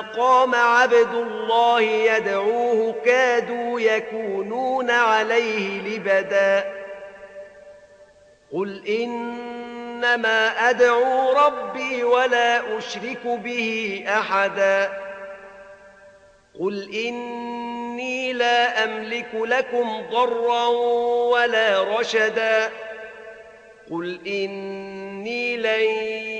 قام عبد الله يدعوه كادوا يكونون عليه لبدا. قل إنما أدعو ربي ولا أشرك به أحدا. قل إني لا أملك لكم ضرا ولا رشدا. قل إني لن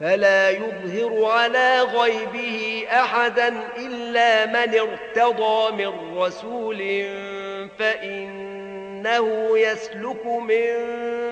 فلا يظهر على غيبه أحدا إلا من ارتضى من رسول فإنه يسلك من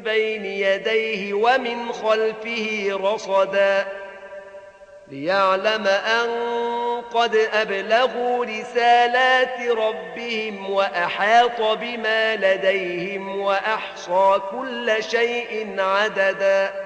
بين يديه ومن خلفه رصدا ليعلم أن قد أبلغوا رسالات ربهم وأحاط بما لديهم وأحصى كل شيء عددا